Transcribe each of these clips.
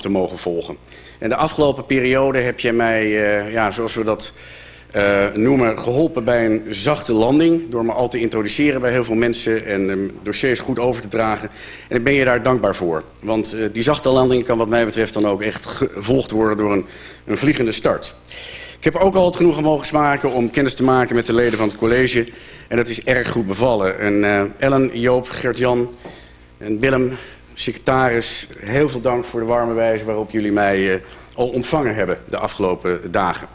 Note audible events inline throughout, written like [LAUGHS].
te mogen volgen. En de afgelopen periode heb je mij, uh, ja, zoals we dat uh, noemen, geholpen bij een zachte landing. Door me al te introduceren bij heel veel mensen en dossiers goed over te dragen. En ik ben je daar dankbaar voor. Want uh, die zachte landing kan wat mij betreft dan ook echt gevolgd worden door een, een vliegende start. Ik heb ook al het genoegen mogen smaken om kennis te maken met de leden van het college. En dat is erg goed bevallen. En Ellen, Joop, Gert-Jan en Willem, secretaris, heel veel dank voor de warme wijze waarop jullie mij uh, al ontvangen hebben de afgelopen dagen.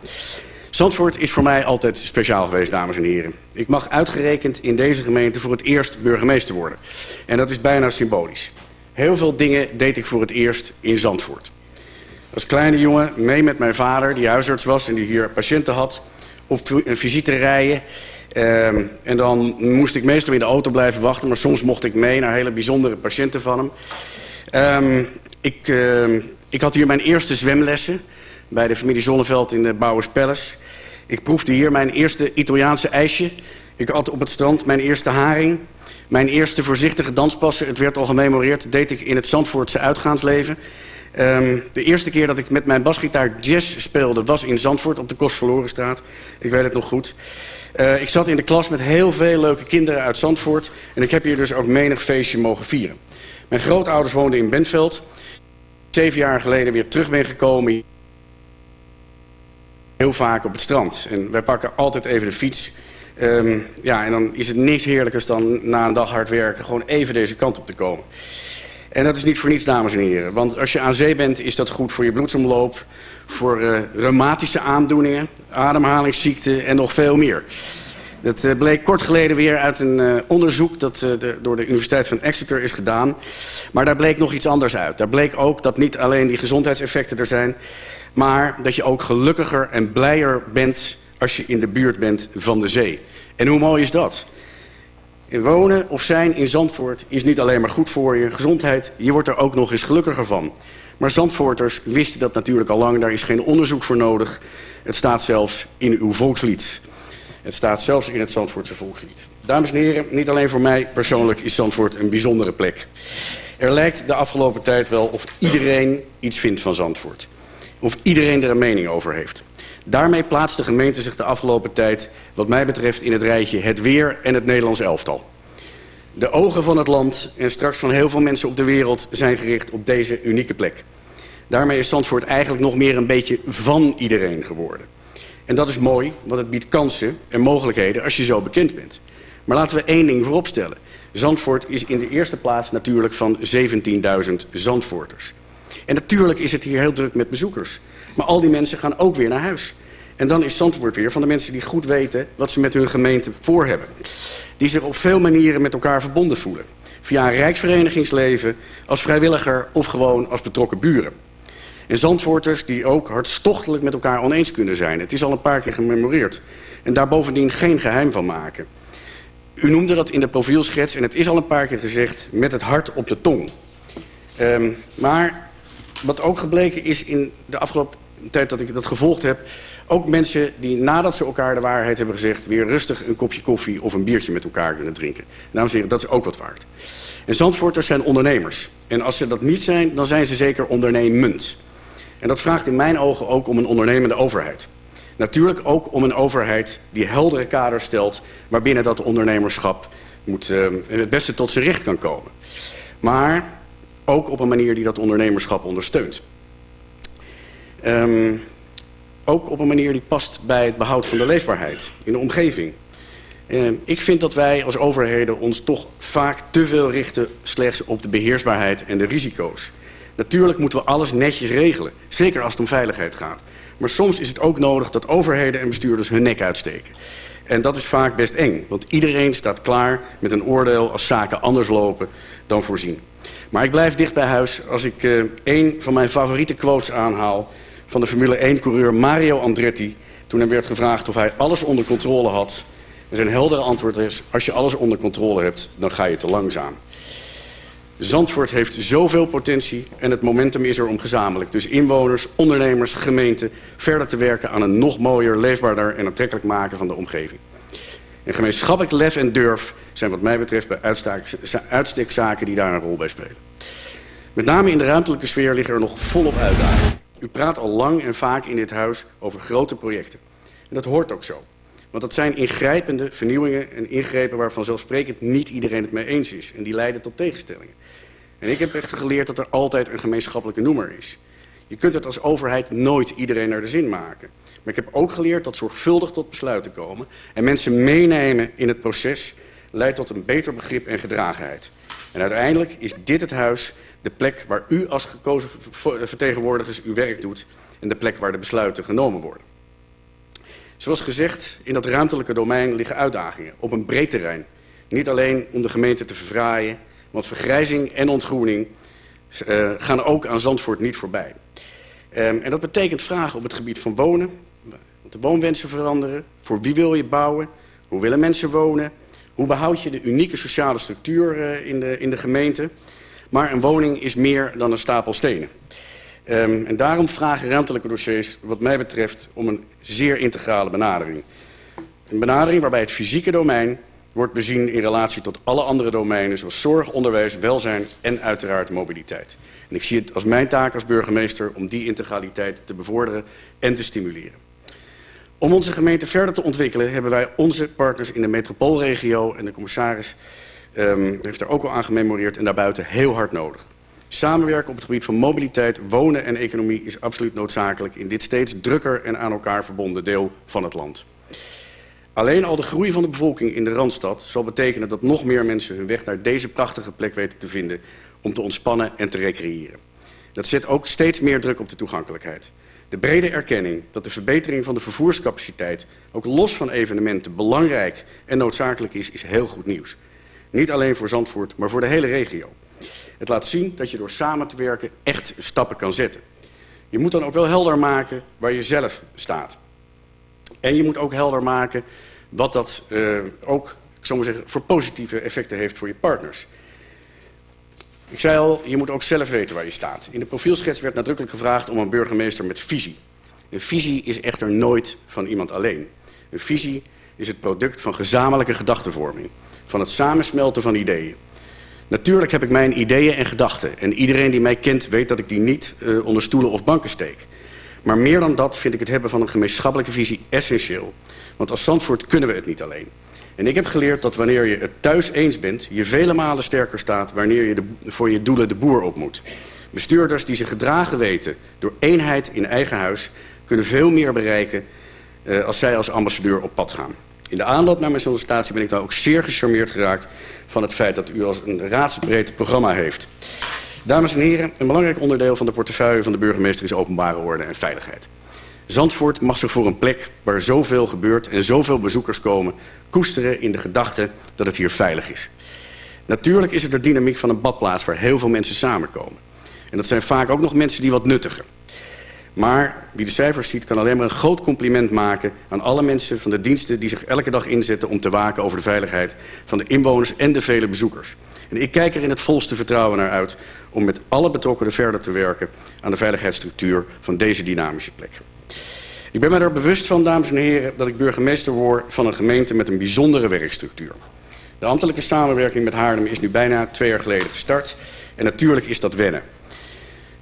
Zandvoort is voor mij altijd speciaal geweest, dames en heren. Ik mag uitgerekend in deze gemeente voor het eerst burgemeester worden. En dat is bijna symbolisch. Heel veel dingen deed ik voor het eerst in Zandvoort. Als kleine jongen mee met mijn vader, die huisarts was en die hier patiënten had, op visite rijden. Um, en dan moest ik meestal in de auto blijven wachten, maar soms mocht ik mee naar hele bijzondere patiënten van hem. Um, ik, uh, ik had hier mijn eerste zwemlessen bij de familie Zonneveld in de Bouwers Palace. Ik proefde hier mijn eerste Italiaanse ijsje. Ik at op het strand mijn eerste haring. Mijn eerste voorzichtige danspassen, het werd al gememoreerd, deed ik in het Zandvoortse uitgaansleven. De eerste keer dat ik met mijn basgitaar jazz speelde was in Zandvoort op de Kostverlorenstraat. Ik weet het nog goed. Uh, ik zat in de klas met heel veel leuke kinderen uit Zandvoort. En ik heb hier dus ook menig feestje mogen vieren. Mijn grootouders woonden in Bentveld. Zeven jaar geleden weer terug ben gekomen. Heel vaak op het strand. En wij pakken altijd even de fiets. Um, ja, en dan is het niks heerlijkers dan na een dag hard werken... gewoon even deze kant op te komen. En dat is niet voor niets, dames en heren. Want als je aan zee bent, is dat goed voor je bloedsomloop... voor uh, reumatische aandoeningen, ademhalingsziekten en nog veel meer. Dat uh, bleek kort geleden weer uit een uh, onderzoek... dat de, door de Universiteit van Exeter is gedaan. Maar daar bleek nog iets anders uit. Daar bleek ook dat niet alleen die gezondheidseffecten er zijn... maar dat je ook gelukkiger en blijer bent als je in de buurt bent van de zee. En hoe mooi is dat? Wonen of zijn in Zandvoort is niet alleen maar goed voor je gezondheid. Je wordt er ook nog eens gelukkiger van. Maar Zandvoorters wisten dat natuurlijk al lang. Daar is geen onderzoek voor nodig. Het staat zelfs in uw volkslied. Het staat zelfs in het Zandvoortse volkslied. Dames en heren, niet alleen voor mij persoonlijk is Zandvoort een bijzondere plek. Er lijkt de afgelopen tijd wel of iedereen iets vindt van Zandvoort. Of iedereen er een mening over heeft. Daarmee plaatst de gemeente zich de afgelopen tijd, wat mij betreft, in het rijtje het weer en het Nederlands elftal. De ogen van het land en straks van heel veel mensen op de wereld zijn gericht op deze unieke plek. Daarmee is Zandvoort eigenlijk nog meer een beetje van iedereen geworden. En dat is mooi, want het biedt kansen en mogelijkheden als je zo bekend bent. Maar laten we één ding vooropstellen. Zandvoort is in de eerste plaats natuurlijk van 17.000 Zandvoorters. En natuurlijk is het hier heel druk met bezoekers. Maar al die mensen gaan ook weer naar huis. En dan is Zandvoort weer van de mensen die goed weten wat ze met hun gemeente voor hebben. Die zich op veel manieren met elkaar verbonden voelen. Via een rijksverenigingsleven, als vrijwilliger of gewoon als betrokken buren. En Zandvoorters die ook hartstochtelijk met elkaar oneens kunnen zijn. Het is al een paar keer gememoreerd. En daar bovendien geen geheim van maken. U noemde dat in de profielschets en het is al een paar keer gezegd met het hart op de tong. Um, maar wat ook gebleken is in de afgelopen tijd dat ik dat gevolgd heb... ook mensen die nadat ze elkaar de waarheid hebben gezegd... weer rustig een kopje koffie of een biertje met elkaar kunnen drinken. Dames en heren, dat is ook wat waard. En Zandvoorters zijn ondernemers. En als ze dat niet zijn, dan zijn ze zeker ondernemend. En dat vraagt in mijn ogen ook om een ondernemende overheid. Natuurlijk ook om een overheid die heldere kaders stelt... waarbinnen dat ondernemerschap uh, het beste tot zijn recht kan komen. Maar ook op een manier die dat ondernemerschap ondersteunt. Um, ook op een manier die past bij het behoud van de leefbaarheid in de omgeving. Um, ik vind dat wij als overheden ons toch vaak te veel richten slechts op de beheersbaarheid en de risico's. Natuurlijk moeten we alles netjes regelen, zeker als het om veiligheid gaat. Maar soms is het ook nodig dat overheden en bestuurders hun nek uitsteken. En dat is vaak best eng, want iedereen staat klaar met een oordeel als zaken anders lopen dan voorzien. Maar ik blijf dicht bij huis als ik uh, een van mijn favoriete quotes aanhaal... van de Formule 1-coureur Mario Andretti... toen hem werd gevraagd of hij alles onder controle had. En zijn heldere antwoord is... als je alles onder controle hebt, dan ga je te langzaam. Zandvoort heeft zoveel potentie en het momentum is er om gezamenlijk... dus inwoners, ondernemers, gemeenten... verder te werken aan een nog mooier, leefbaarder en aantrekkelijk maken van de omgeving. En gemeenschappelijk lef en durf zijn wat mij betreft bij uitstekzaken die daar een rol bij spelen. Met name in de ruimtelijke sfeer liggen er nog volop uitdagingen. U praat al lang en vaak in dit huis over grote projecten. En dat hoort ook zo. Want dat zijn ingrijpende vernieuwingen en ingrepen waar vanzelfsprekend niet iedereen het mee eens is. En die leiden tot tegenstellingen. En ik heb echt geleerd dat er altijd een gemeenschappelijke noemer is. Je kunt het als overheid nooit iedereen naar de zin maken. Maar ik heb ook geleerd dat zorgvuldig tot besluiten komen en mensen meenemen in het proces leidt tot een beter begrip en gedragenheid. En uiteindelijk is dit het huis, de plek waar u als gekozen vertegenwoordigers uw werk doet en de plek waar de besluiten genomen worden. Zoals gezegd, in dat ruimtelijke domein liggen uitdagingen op een breed terrein. Niet alleen om de gemeente te verfraaien, want vergrijzing en ontgroening uh, gaan ook aan Zandvoort niet voorbij. Um, en dat betekent vragen op het gebied van wonen. De woonwensen veranderen. Voor wie wil je bouwen? Hoe willen mensen wonen? Hoe behoud je de unieke sociale structuur uh, in, de, in de gemeente? Maar een woning is meer dan een stapel stenen. Um, en daarom vragen ruimtelijke dossiers wat mij betreft om een zeer integrale benadering. Een benadering waarbij het fysieke domein wordt bezien in relatie tot alle andere domeinen... zoals zorg, onderwijs, welzijn en uiteraard mobiliteit. En ik zie het als mijn taak als burgemeester om die integraliteit te bevorderen en te stimuleren. Om onze gemeente verder te ontwikkelen hebben wij onze partners in de metropoolregio... en de commissaris um, heeft er ook al aan gememoreerd en daarbuiten heel hard nodig. Samenwerken op het gebied van mobiliteit, wonen en economie is absoluut noodzakelijk... in dit steeds drukker en aan elkaar verbonden deel van het land. Alleen al de groei van de bevolking in de Randstad zal betekenen dat nog meer mensen hun weg naar deze prachtige plek weten te vinden om te ontspannen en te recreëren. Dat zet ook steeds meer druk op de toegankelijkheid. De brede erkenning dat de verbetering van de vervoerscapaciteit ook los van evenementen belangrijk en noodzakelijk is, is heel goed nieuws. Niet alleen voor Zandvoort, maar voor de hele regio. Het laat zien dat je door samen te werken echt stappen kan zetten. Je moet dan ook wel helder maken waar je zelf staat. En je moet ook helder maken wat dat uh, ook, ik zou maar zeggen, voor positieve effecten heeft voor je partners. Ik zei al, je moet ook zelf weten waar je staat. In de profielschets werd nadrukkelijk gevraagd om een burgemeester met visie. Een visie is echter nooit van iemand alleen. Een visie is het product van gezamenlijke gedachtenvorming. Van het samensmelten van ideeën. Natuurlijk heb ik mijn ideeën en gedachten. En iedereen die mij kent weet dat ik die niet uh, onder stoelen of banken steek. Maar meer dan dat vind ik het hebben van een gemeenschappelijke visie essentieel. Want als Zandvoort kunnen we het niet alleen. En ik heb geleerd dat wanneer je het thuis eens bent... je vele malen sterker staat wanneer je voor je doelen de boer op moet. Bestuurders die zich gedragen weten door eenheid in eigen huis... kunnen veel meer bereiken uh, als zij als ambassadeur op pad gaan. In de aanloop naar mijn sollicitatie ben ik dan ook zeer gecharmeerd geraakt... van het feit dat u als een raadsbreed programma heeft. Dames en heren, een belangrijk onderdeel van de portefeuille van de burgemeester is openbare orde en veiligheid. Zandvoort mag zich voor een plek waar zoveel gebeurt en zoveel bezoekers komen... koesteren in de gedachte dat het hier veilig is. Natuurlijk is het de dynamiek van een badplaats waar heel veel mensen samenkomen. En dat zijn vaak ook nog mensen die wat nuttigen. Maar wie de cijfers ziet kan alleen maar een groot compliment maken... aan alle mensen van de diensten die zich elke dag inzetten... om te waken over de veiligheid van de inwoners en de vele bezoekers. En ik kijk er in het volste vertrouwen naar uit... om met alle betrokkenen verder te werken aan de veiligheidsstructuur van deze dynamische plek. Ik ben me er bewust van, dames en heren, dat ik burgemeester word van een gemeente met een bijzondere werkstructuur. De ambtelijke samenwerking met Haarlem is nu bijna twee jaar geleden gestart. En natuurlijk is dat wennen.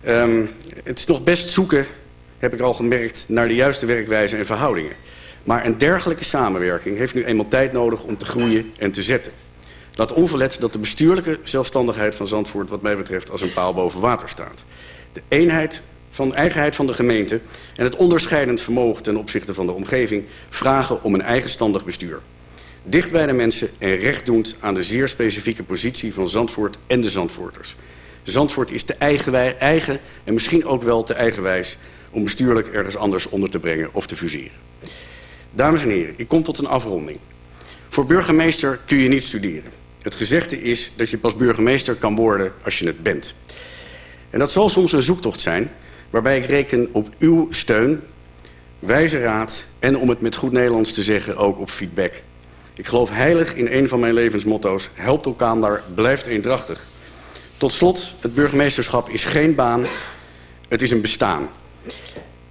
Um, het is nog best zoeken, heb ik al gemerkt, naar de juiste werkwijze en verhoudingen. Maar een dergelijke samenwerking heeft nu eenmaal tijd nodig om te groeien en te zetten. Laat onverlet dat de bestuurlijke zelfstandigheid van Zandvoort wat mij betreft als een paal boven water staat. De eenheid van eigenheid van de gemeente en het onderscheidend vermogen ten opzichte van de omgeving vragen om een eigenstandig bestuur. Dicht bij de mensen en rechtdoend aan de zeer specifieke positie van Zandvoort en de Zandvoorters. Zandvoort is te eigen, eigen en misschien ook wel te eigenwijs om bestuurlijk ergens anders onder te brengen of te fuseren. Dames en heren, ik kom tot een afronding. Voor burgemeester kun je niet studeren. Het gezegde is dat je pas burgemeester kan worden als je het bent. En dat zal soms een zoektocht zijn, waarbij ik reken op uw steun, wijze raad en om het met goed Nederlands te zeggen ook op feedback. Ik geloof heilig in een van mijn levensmotto's, helpt elkaar, blijft eendrachtig. Tot slot, het burgemeesterschap is geen baan, het is een bestaan.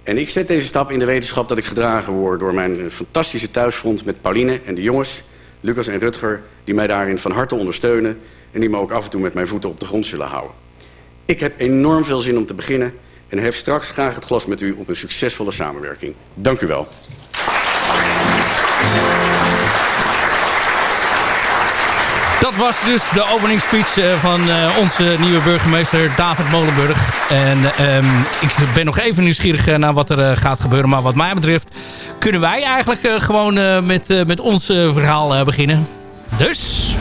En ik zet deze stap in de wetenschap dat ik gedragen word door mijn fantastische thuisfront met Pauline en de jongens, Lucas en Rutger, die mij daarin van harte ondersteunen en die me ook af en toe met mijn voeten op de grond zullen houden. Ik heb enorm veel zin om te beginnen en hef straks graag het glas met u op een succesvolle samenwerking. Dank u wel. Dat was dus de opening speech eh, van uh, onze nieuwe burgemeester David Molenburg. En um, ik ben nog even nieuwsgierig uh, naar wat er gaat gebeuren. Maar wat mij betreft kunnen wij eigenlijk gewoon met, met ons verhaal beginnen. Dus...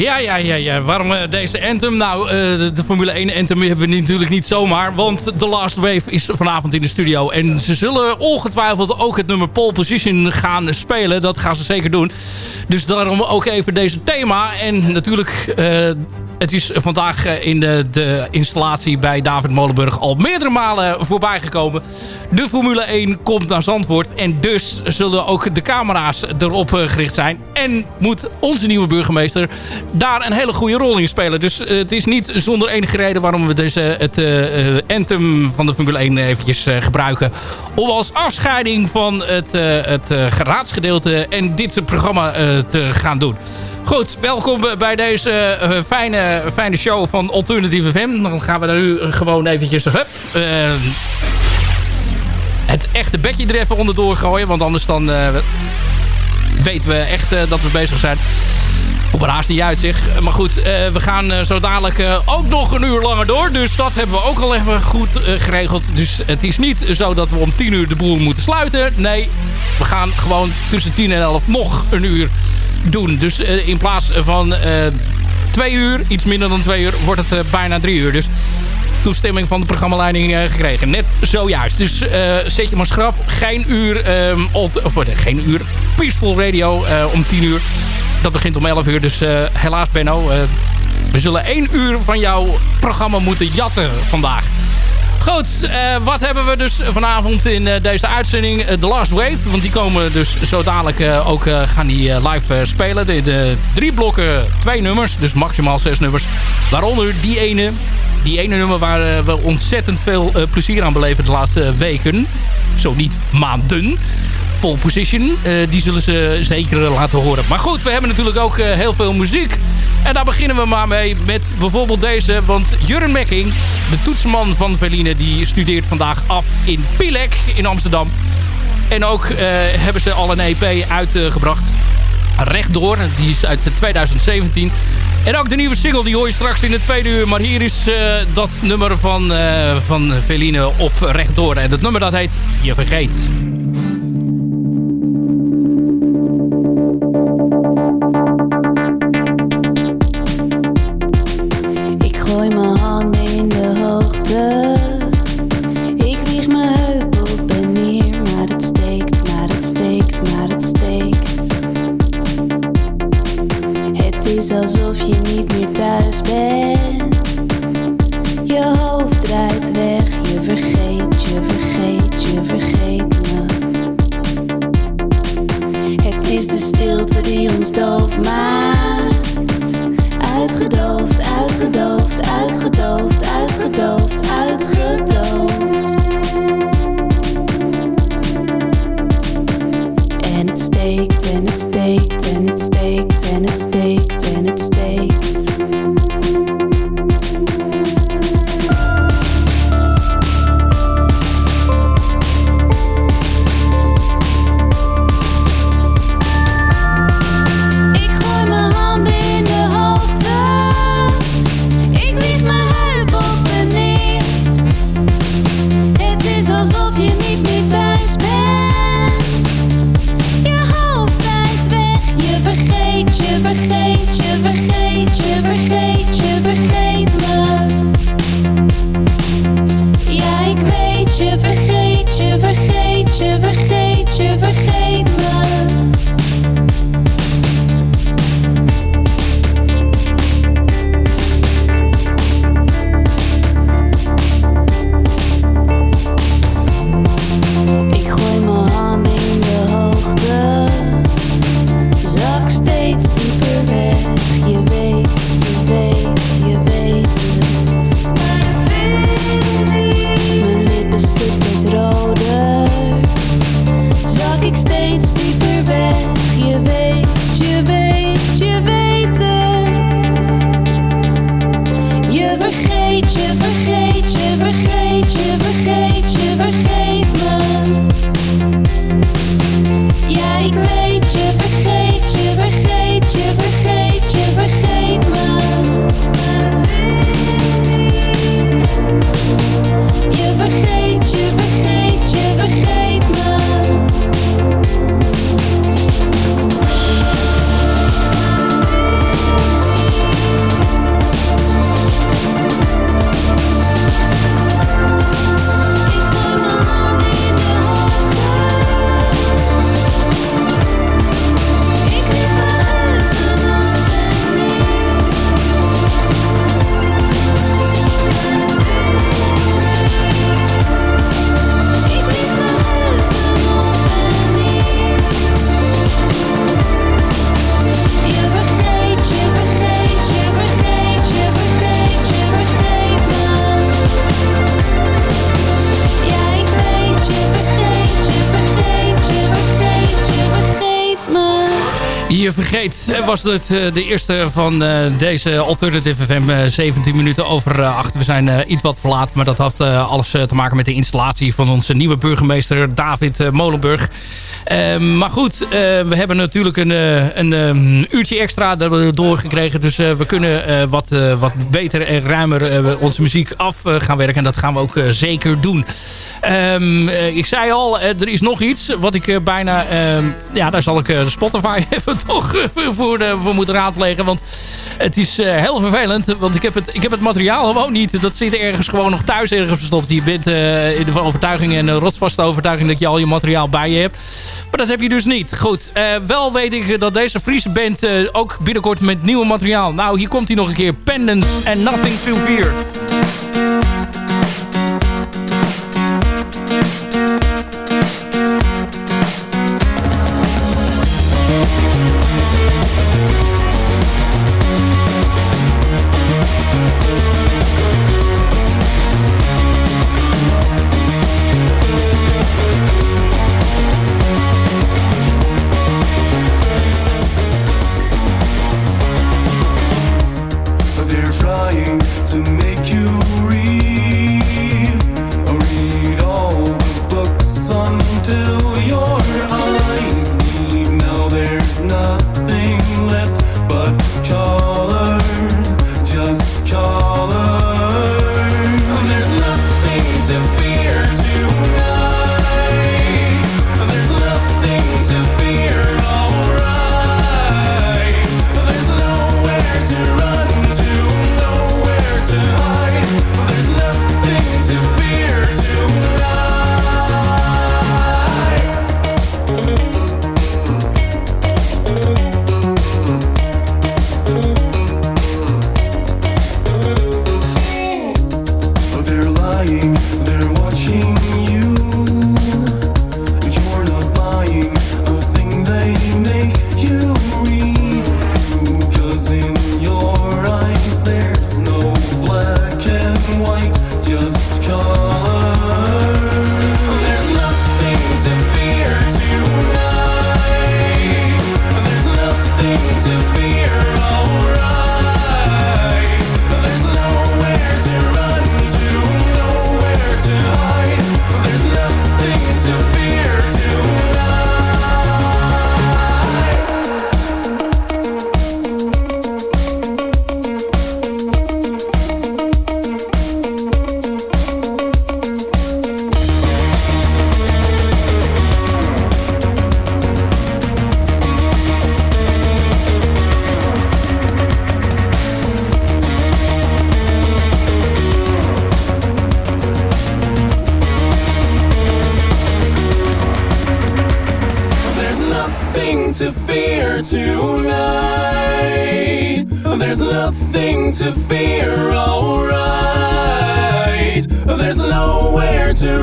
Ja, ja, ja, ja. Waarom uh, deze Anthem? Nou, uh, de, Formule 1 Anthem hebben we natuurlijk niet zomaar. Want The Last Wave is vanavond in de studio. En ze zullen ongetwijfeld ook het nummer Pole Position gaan spelen. Dat gaan ze zeker doen. Dus daarom ook even deze thema. En natuurlijk... Uh, het is vandaag eh, in de, de, installatie bij David Molenburg al meerdere malen voorbij gekomen. De Formule 1 komt naar Zandvoort. En dus zullen ook de camera's erop eh, gericht zijn. En moet onze nieuwe burgemeester daar een hele goede rol in spelen. Dus eh, het is niet zonder enige reden waarom we deze, het uh, anthem van de Formule 1 eventjes gebruiken. Om als afscheiding van het, het geraadsgedeelte en dit programma te gaan doen. Goed, welkom bij deze uh, fijne, fijne show van Alternative FM. Dan gaan we nu gewoon eventjes hup, uh, het echte bedje er even onderdoor gooien. Want anders dan uh, weten we echt dat we bezig zijn. Op een haast niet uit zeg. Maar goed, we gaan zo dadelijk ook nog een uur langer door. Dus dat hebben we ook al even goed geregeld. Dus het is niet zo dat we om 10 uur de boel moeten sluiten. Nee, we gaan gewoon tussen 10 en 11 nog een uur doen. Dus uh, in plaats van uh, twee uur, iets minder dan twee uur, wordt het uh, bijna drie uur. Dus toestemming van de programmaleiding gekregen. Net zojuist. Dus zet je maar schrap. Geen uur, um, of, geen uur, Peaceful Radio om tien uur. Dat begint om 11 uur. Dus helaas Benno, we zullen één uur van jouw programma moeten jatten vandaag. Goed, uh, wat hebben we dus vanavond in deze uitzending? The Last Wave, want die komen dus zo dadelijk ook gaan die live spelen. De, de, drie blokken, twee nummers, dus maximaal zes nummers. Waaronder die ene, die ene nummer waar we ontzettend veel plezier aan beleven de laatste weken. Zo niet maanden pole position. die zullen ze zeker laten horen. Maar goed, we hebben natuurlijk ook heel veel muziek. En daar beginnen we maar mee met bijvoorbeeld deze. Want Jurgen Mekking, de toetsman van Verline, die studeert vandaag af in Pilek in Amsterdam. En ook uh, hebben ze al een EP uitgebracht. Rechtdoor, die is uit 2017. En ook de nieuwe single, die hoor je straks in de tweede uur. Maar hier is uh, dat nummer van, uh, van Veline op Rechtdoor. En dat nummer dat heet Je Vergeet. Vergeet was het eh, de eerste van eh, deze Alternative FM 17 eh, minuten over acht. We zijn iets wat verlaat, maar dat had alles te maken met de installatie van onze nieuwe burgemeester David Molenburg. Ehm, maar goed, we hebben natuurlijk een, een, een uurtje extra doorgekregen. Dus we kunnen wat, wat beter en ruimer onze muziek af gaan werken. En dat gaan we ook zeker doen. Um, ik zei al, er is nog iets wat ik bijna... Ehm, ja, daar zal ik Spotify [LAUGHS] even toch voor, voor moeten raadplegen. Want het is heel vervelend. Want ik heb, het, ik heb het materiaal gewoon niet. Dat zit ergens gewoon nog thuis ergens verstopt. Je bent in de overtuiging en rotsvaste overtuiging dat je al je materiaal bij je hebt. Maar dat heb je dus niet. Goed, wel weet ik dat deze Friese band ook binnenkort met nieuw materiaal... Nou, hier komt hij nog een keer. Pendant and Nothing to Fear.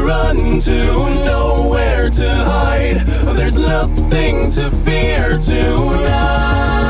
run to, nowhere to hide. There's nothing to fear tonight.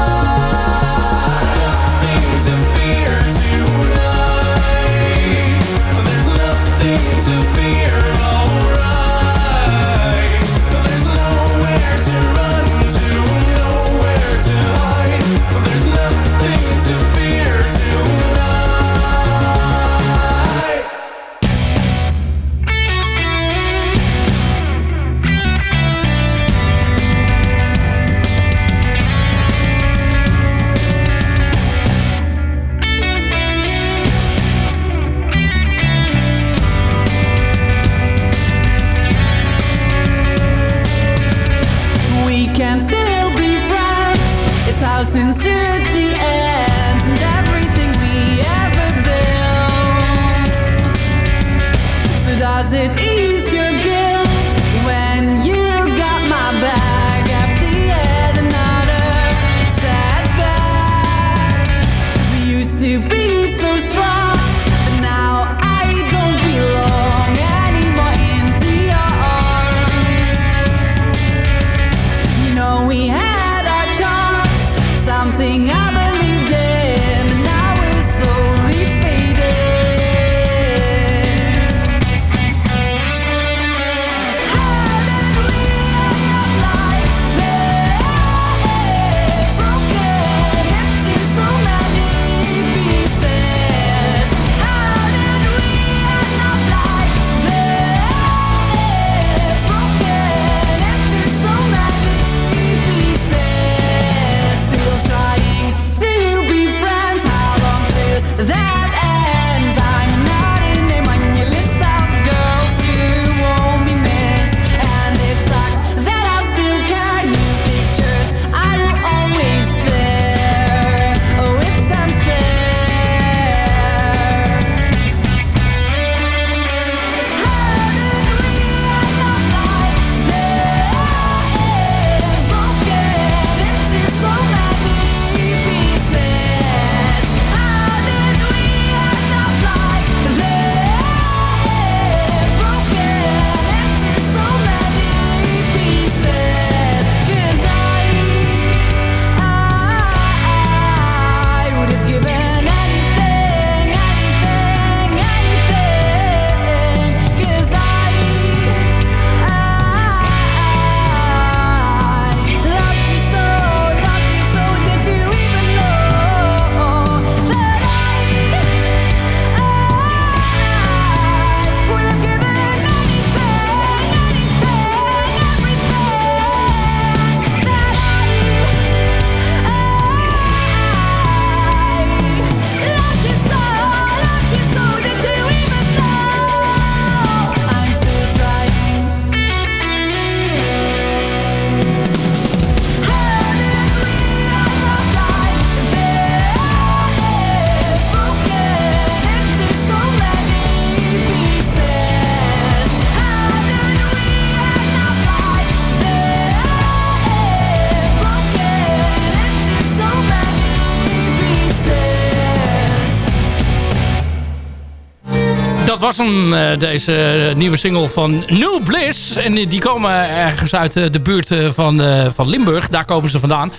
Dat was hem, eh, deze nieuwe single van New Bliss. En die komen ergens uit eh, de buurt eh, van, eh, van Limburg. Daar komen ze vandaan.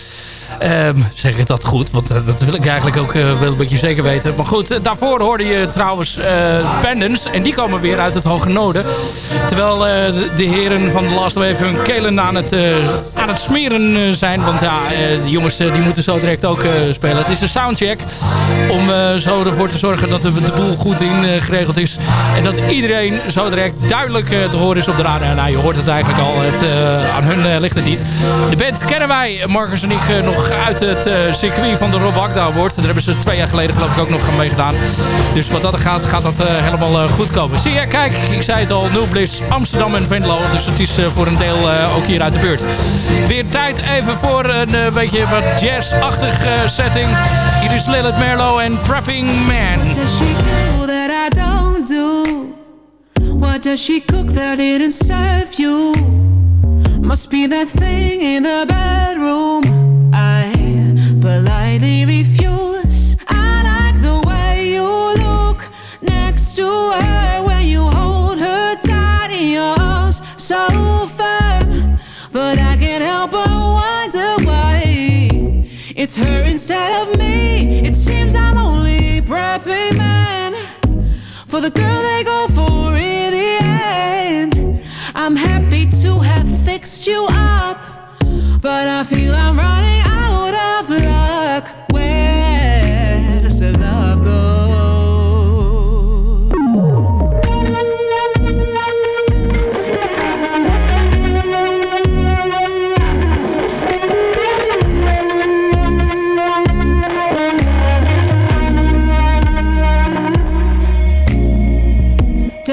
Ehm, zeg ik dat goed? Want eh, dat wil ik eigenlijk ook eh, wel een beetje zeker weten. Maar goed, eh, daarvoor hoorde je trouwens eh Pendants. En die komen weer uit het Hoge Noorden. Terwijl eh, de- heren van de Last Wave hun kelen aan het, eh, aan het smeren eh, zijn. Want ja, eh, de jongens eh, die moeten zo direct ook eh, spelen. Het is een soundcheck om eh, zo ervoor te zorgen dat de, de boel goed in eh, geregeld is. En dat iedereen zo direct duidelijk eh, te horen is op de radar. Nou, je hoort het eigenlijk al. Het, eh, aan hun eh, ligt het niet. De band kennen wij, Marcus en ik, nog uit het circuit van de Rob Agda Award. Daar hebben ze twee jaar geleden geloof ik ook nog mee gedaan. Dus wat dat gaat, gaat dat helemaal goed komen. Zie je, kijk, ik zei het al, Nul Bliss, Amsterdam en Venlo. Dus het is voor een deel ook hier uit de buurt. Weer tijd even voor een beetje wat jazz-achtig setting. Hier is Lilith Merlo en Prepping Man. Do? What does she cook that didn't serve you? Must be that thing in the bedroom. I politely refuse. I like the way you look next to her when you hold her tight in your arms, so firm. But I can't help but wonder why. It's her instead of me. It seems I'm only prepping man for the girl they go for in the end. I'm happy to have fixed you up, but I feel I'm running out of luck.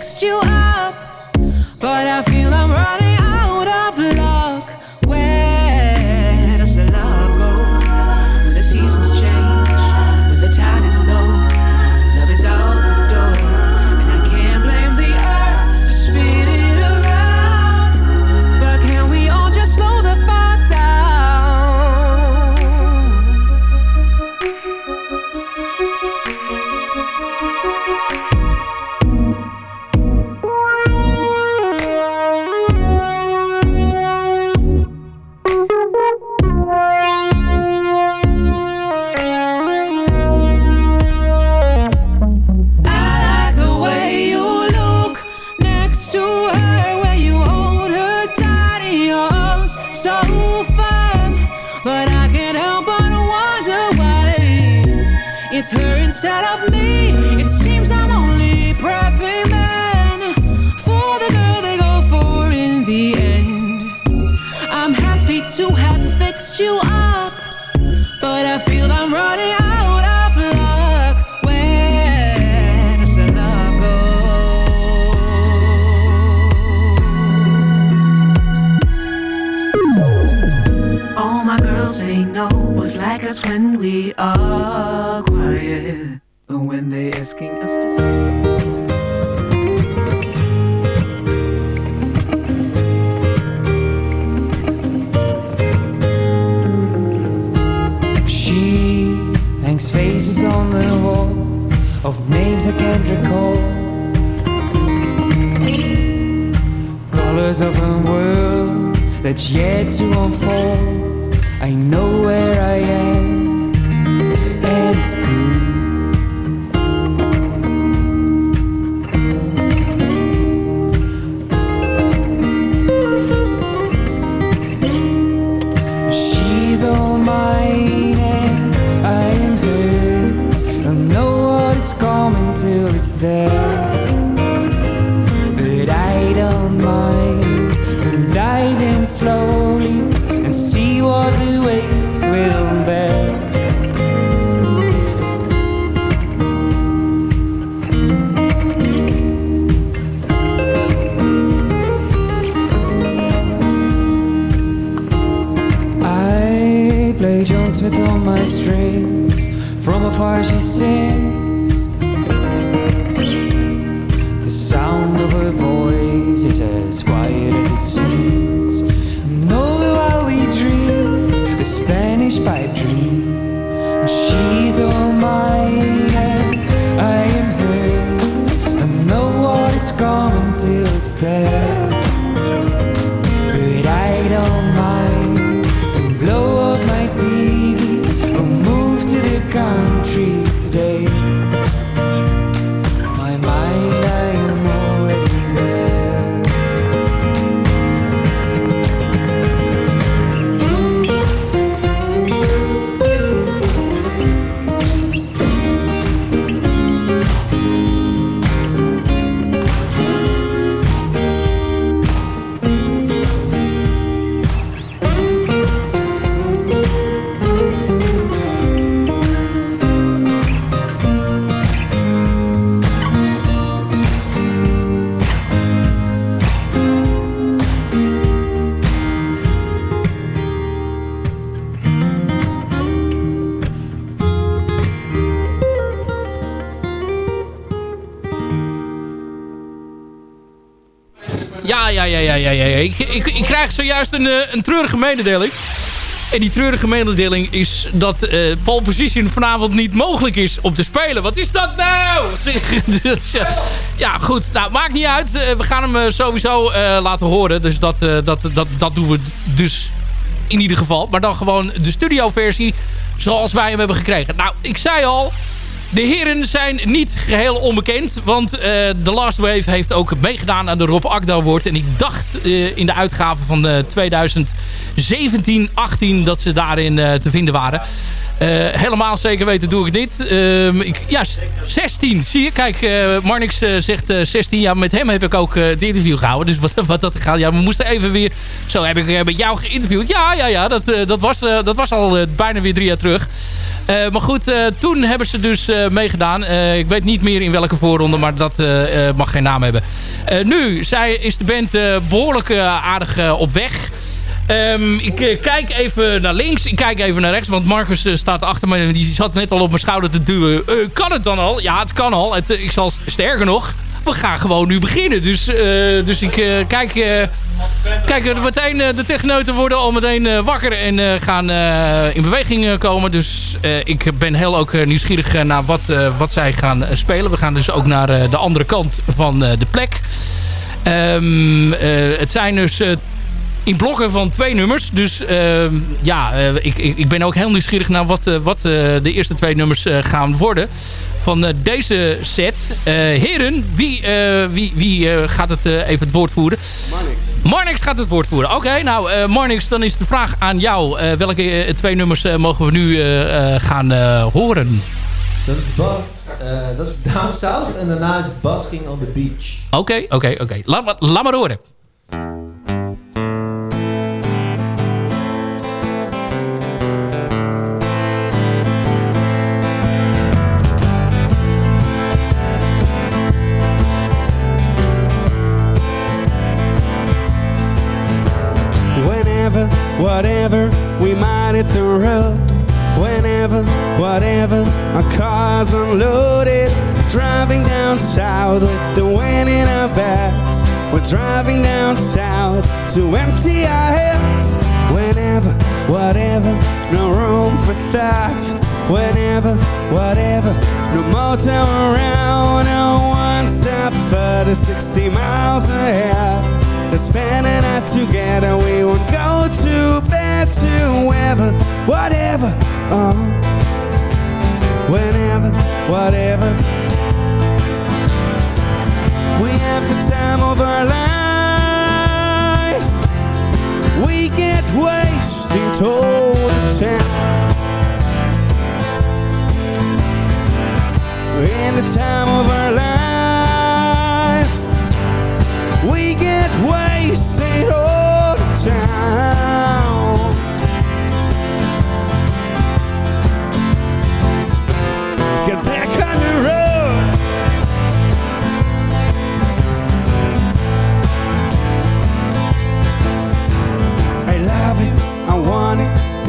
fixed you up, but I feel I'm running have fixed you up, but I feel I'm running out of luck. Where does the love go? All my girls say no was like us when we are quiet, but when they asking us to stay. Of names I can't recall. Colors of a world that's yet to unfold. I know where I am, Ja, ja, ja. Ik, ik, krijg zojuist een, eh, een treurige mededeling. En die treurige mededeling is dat eh pole position vanavond niet mogelijk is om te spelen. Wat is dat nou? [LAUGHS] Eh, ja, goed. Nou, maakt niet uit. We gaan hem sowieso laten horen. Dus dat, dat, dat, dat doen we dus in ieder geval. Maar dan gewoon de studioversie zoals wij hem hebben gekregen. Nou, ik zei al... De heren zijn niet geheel onbekend. Want uh, The Last Wave heeft ook meegedaan aan de Rob Akda. En ik dacht uh, in de uitgave van uh, 2017-18 dat ze daarin te vinden waren. helemaal zeker weten doe ik niet. Ehm, ik, ja, 16. Zie je? Kijk, Marnix zegt 16. Ja, met hem heb ik ook het interview gehouden. Dus wat, wat dat gaat. Ja, we moesten even weer... Zo heb ik met jou geïnterviewd. Ja, ja, ja. Dat, dat, was, dat was al bijna weer drie jaar terug. Maar goed, toen hebben ze dus meegedaan. ik weet niet meer in welke voorronde, maar dat mag geen naam hebben. nu zij is de band behoorlijk aardig op weg. Um, ik kijk even naar links, ik kijk even naar rechts, want Marcus staat achter me en die zat net al op mijn schouder te duwen. Kan het dan al? Ja, het kan al. Het, ik zal sterker nog, we gaan gewoon nu beginnen. Dus, uh, dus ik uh, kijk, uh, kijk meteen de techneuten worden al meteen wakker en gaan in beweging komen. Dus ik ben heel ook nieuwsgierig naar wat, wat zij gaan spelen. We gaan dus ook naar de andere kant van de plek. Um, het zijn dus in blokken van twee nummers. Dus uh, ja, ik, ik ben ook heel nieuwsgierig naar wat, wat de eerste twee nummers gaan worden van deze set. heren, wie, wie, wie gaat het even het woord voeren? Marnix. Marnix gaat het woord voeren. Oké, okay, nou Marnix, dan is de vraag aan jou. welke twee nummers mogen we nu gaan horen? Dat is, dat is Down South en daarna is Basking on the Beach. Oké, oké, oké. Laat, laat maar horen. Whatever, we might hit the road. Whenever, whatever, our car's unloaded. Driving down south with the wind in our backs. We're driving down south to empty our heads. Whenever, whatever, no room for thought. Whenever, whatever, no motel around. No one step further, 60 miles ahead. Let's spend a night together. We won't go to bed to ever, whatever. Uh, whenever, whatever. We have the time of our lives. We get wasted all the time. In the time of our lives. We get wasted all the time.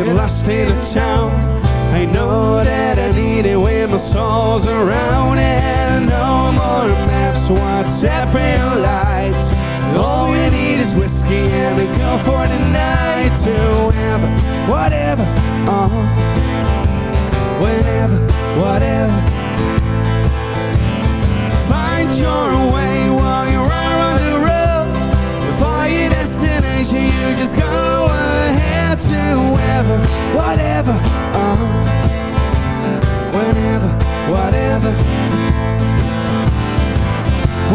Get lost in the town. I know that I need it when my soul's around and no more maps, WhatsApp and lights. All we need is whiskey and a girl for the night to whenever, whatever, uh -huh. whenever, whatever. Find your way while you're on the road. For your destination, you just go ahead to wherever, whatever, uh -huh. whenever, whatever.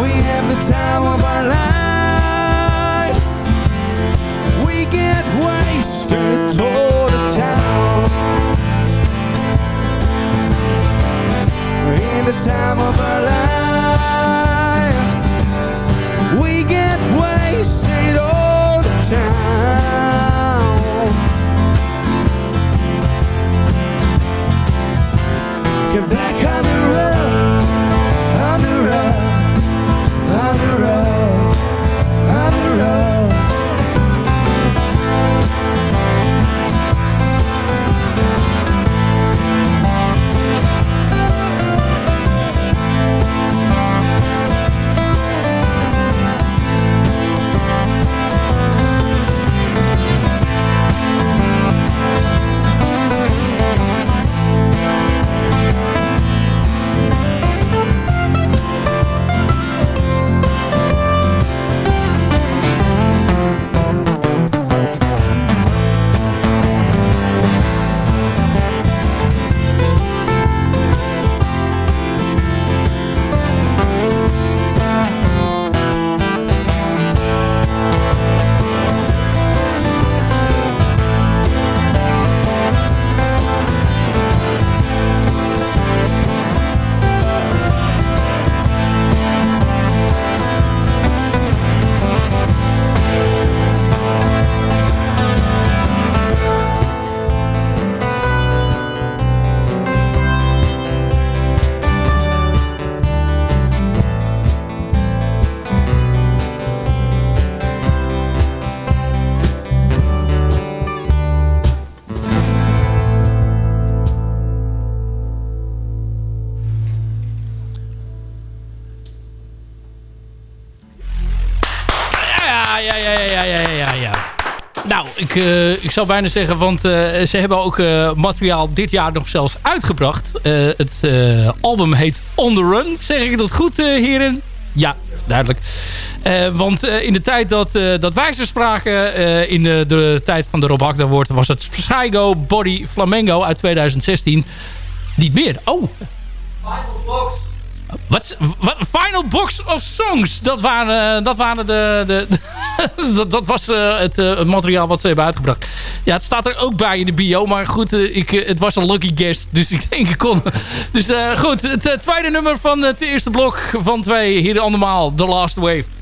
We have the time of our lives We get wasted all the town In the time of our lives We get wasted ik zou bijna zeggen, want uh, ze hebben ook uh, materiaal dit jaar nog zelfs uitgebracht. het album heet On The Run. Zeg ik dat goed, heren? Ja, duidelijk. want in de tijd dat, dat wij ze spraken, in de, tijd van de Rob Agda woord, was het Psycho Body Flamengo uit 2016 niet meer. Oh. Final Box. Wat, wat, Final Box of Songs. Dat waren, dat waren de... de, [LAUGHS] dat, was het, uh, het, materiaal wat ze hebben uitgebracht. Ja, het staat er ook bij in de bio. Maar goed, ik, het was een lucky guest. Dus [LAUGHS] ik denk ik kon... Dus goed, het tweede nummer van het eerste blok van twee. Hier allemaal, The Last Wave.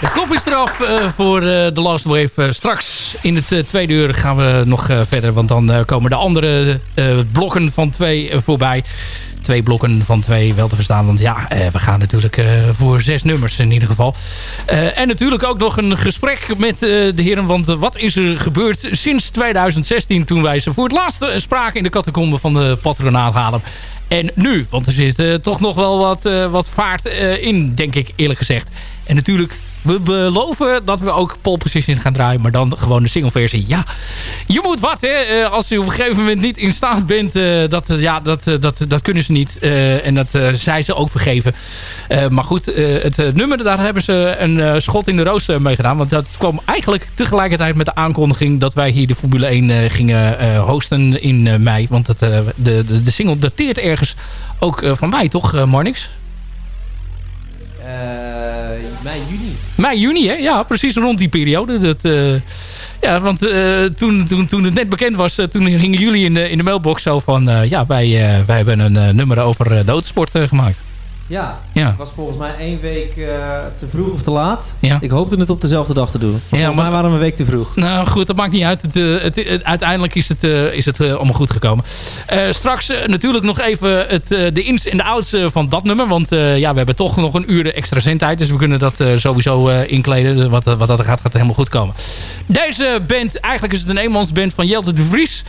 De kop is eraf uh, voor uh, The Last Wave. Uh, straks in het tweede uur gaan we nog verder. Want dan komen de andere blokken van twee voorbij. Twee blokken van twee wel te verstaan. Want ja, we gaan natuurlijk voor zes nummers in ieder geval. en natuurlijk ook nog een gesprek met de heren. Want wat is er gebeurd sinds 2016 toen wij ze voor het laatst spraken in de catacombe van de patronaat halen. En nu, want er zit uh, toch nog wel wat, uh, wat vaart uh, in, denk ik eerlijk gezegd. En natuurlijk we beloven dat we ook pole position gaan draaien. Maar dan gewoon de single versie. Ja, je moet wat hè. Eh, als je op een gegeven moment niet in staat bent. Uh, dat, ja, dat, dat, dat kunnen ze niet. En dat zij ze ook vergeven. maar goed, het nummer daar hebben ze een schot in de roos mee gedaan. Want dat kwam eigenlijk tegelijkertijd met de aankondiging. Dat wij hier de Formule 1 gingen hosten in mei. Want het, de, de, de single dateert ergens ook van mij toch Marnix? Mei, juni. Mei, juni, hè? Ja, precies rond die periode. Dat, uh, ja, want uh, toen, toen, toen het net bekend was, toen gingen jullie in de, in de mailbox zo van... ja, wij, wij hebben een nummer over doodsport gemaakt. Ja, ja. was volgens mij één week uh, te vroeg of te laat. Ja. Ik hoopte het op dezelfde dag te doen. Maar volgens mij waren we een week te vroeg. Nou goed, dat maakt niet uit. Het, uh, het, het, uiteindelijk is het, uh, is het allemaal goed gekomen. straks natuurlijk nog even het, de ins en de outs van dat nummer. Want ja, we hebben toch nog een uur extra zendtijd. Dus we kunnen dat sowieso inkleden. Wat, wat dat gaat, gaat helemaal goed komen. Deze band, eigenlijk is het een eenmansband van Jelte de Vries.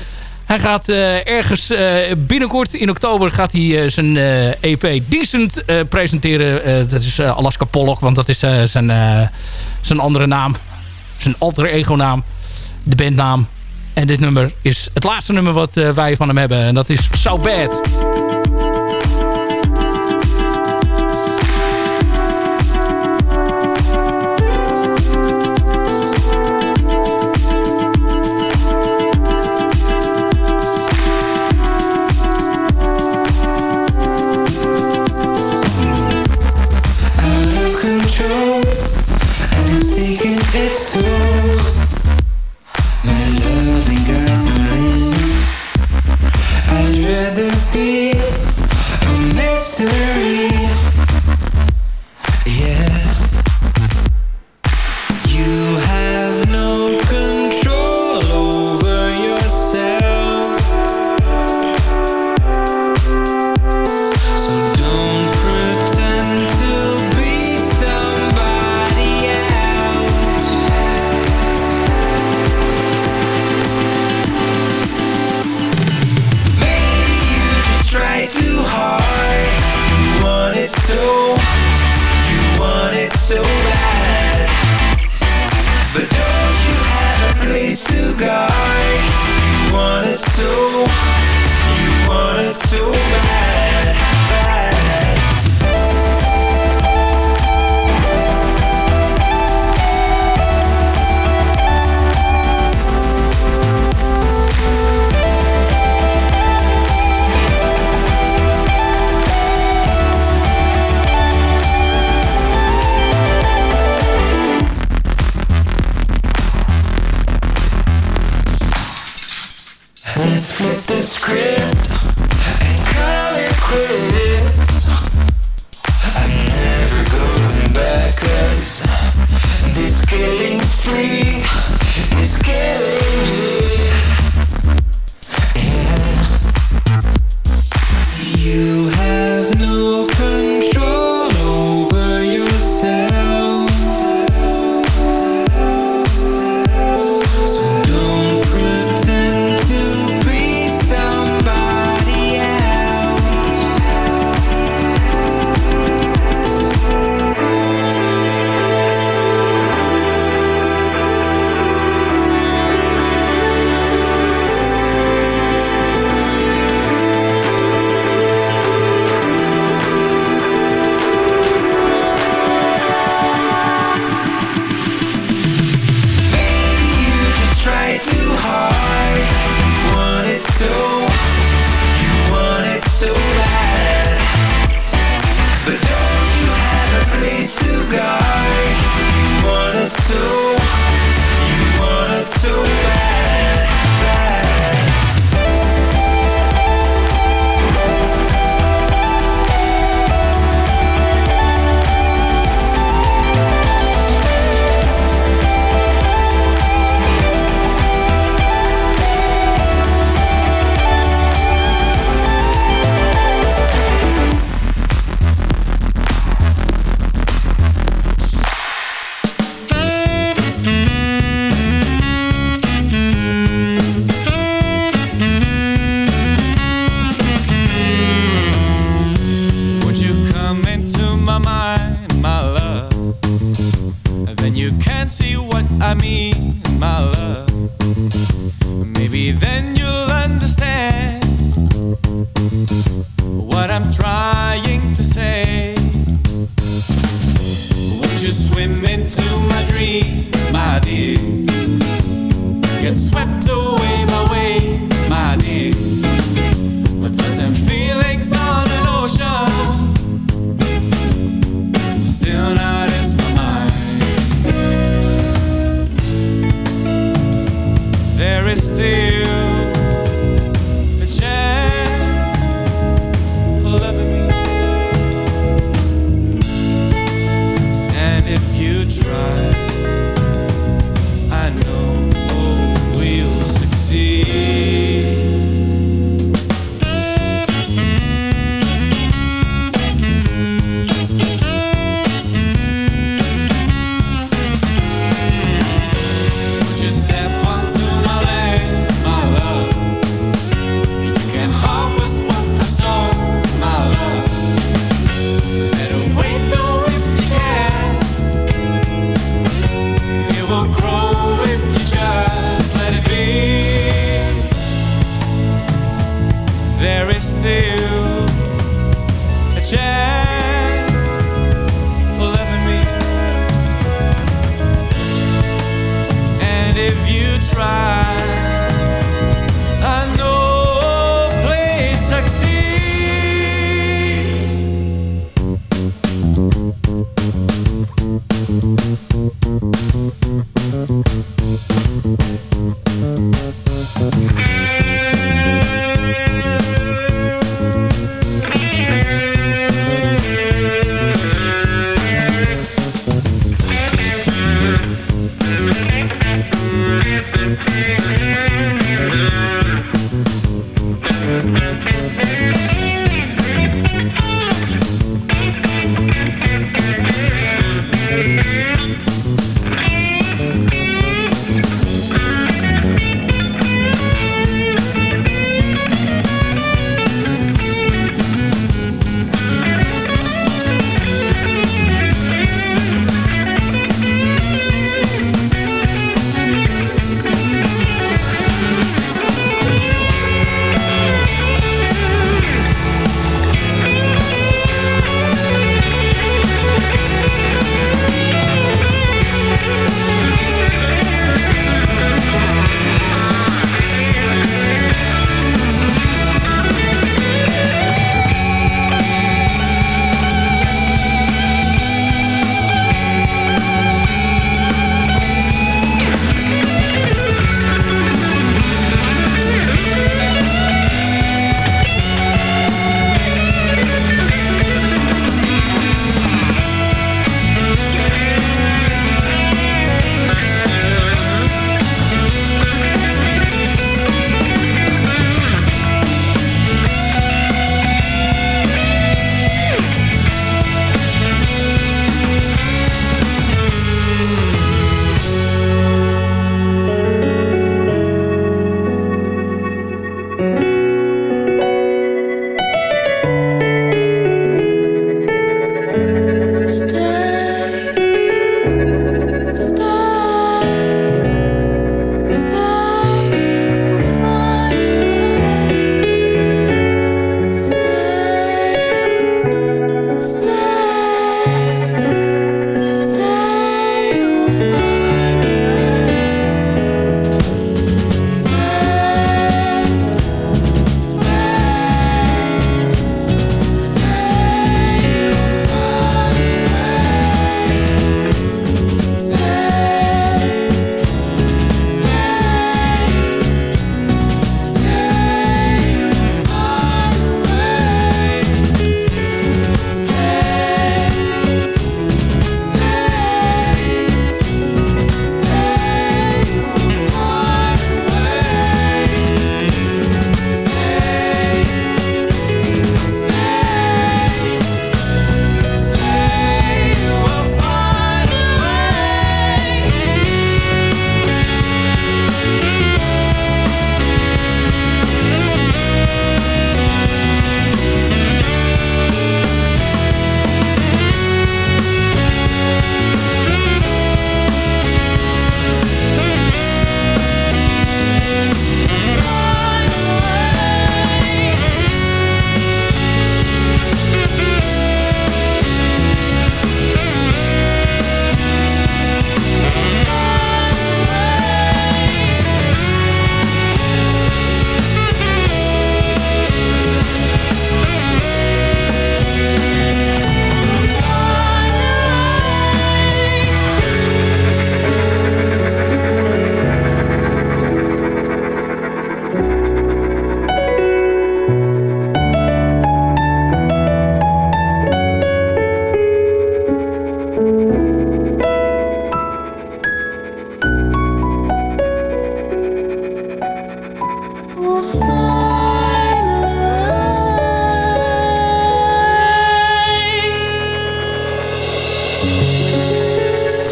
Hij gaat uh, ergens uh, binnenkort in oktober gaat hij uh, zijn EP Decent presenteren. dat is Alaska Pollock, want dat is zijn, zijn andere naam. Zijn alter ego naam. De bandnaam. En dit nummer is het laatste nummer wat wij van hem hebben. En dat is So Bad.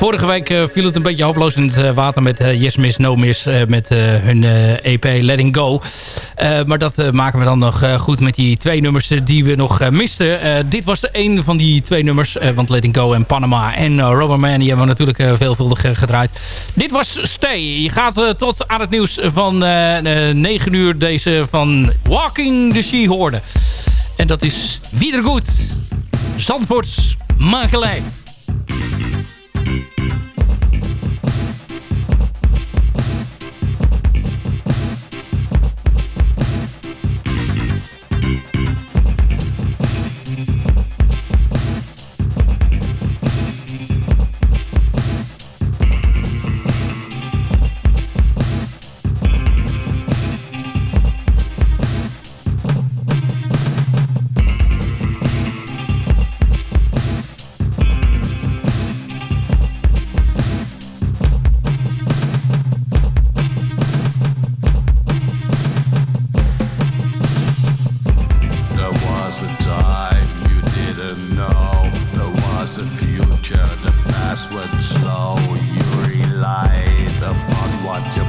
Vorige week viel het een beetje hopeloos in het water met Yes Miss No Miss met hun EP Letting Go. maar dat maken we dan nog goed met die twee nummers die we nog misten. dit was een van die twee nummers, want Letting Go en Panama en Robert Man, die hebben we natuurlijk veelvuldig gedraaid. Dit was Stay. Je gaat tot aan het nieuws van 9 uur deze van Walking the Sea hoorden. En dat is wieder goed. Zandvoorts makelij. the future, the past went slow. You relied upon what you.